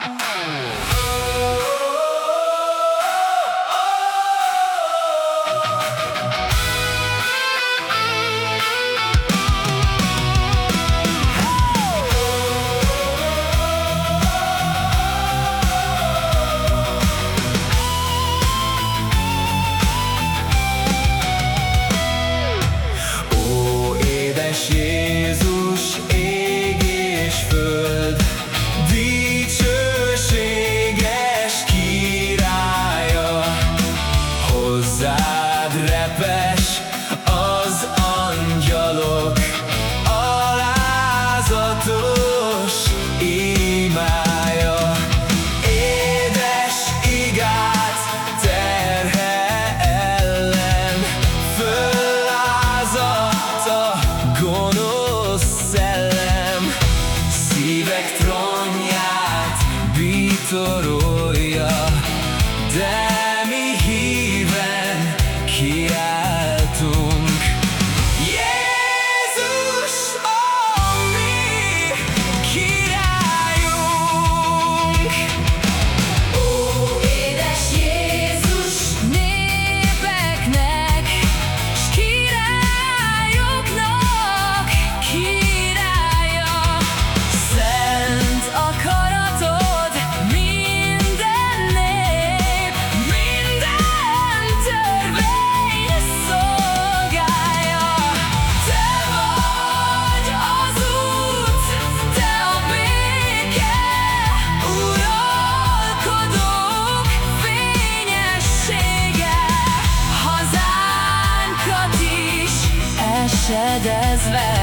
Oh. Esedezve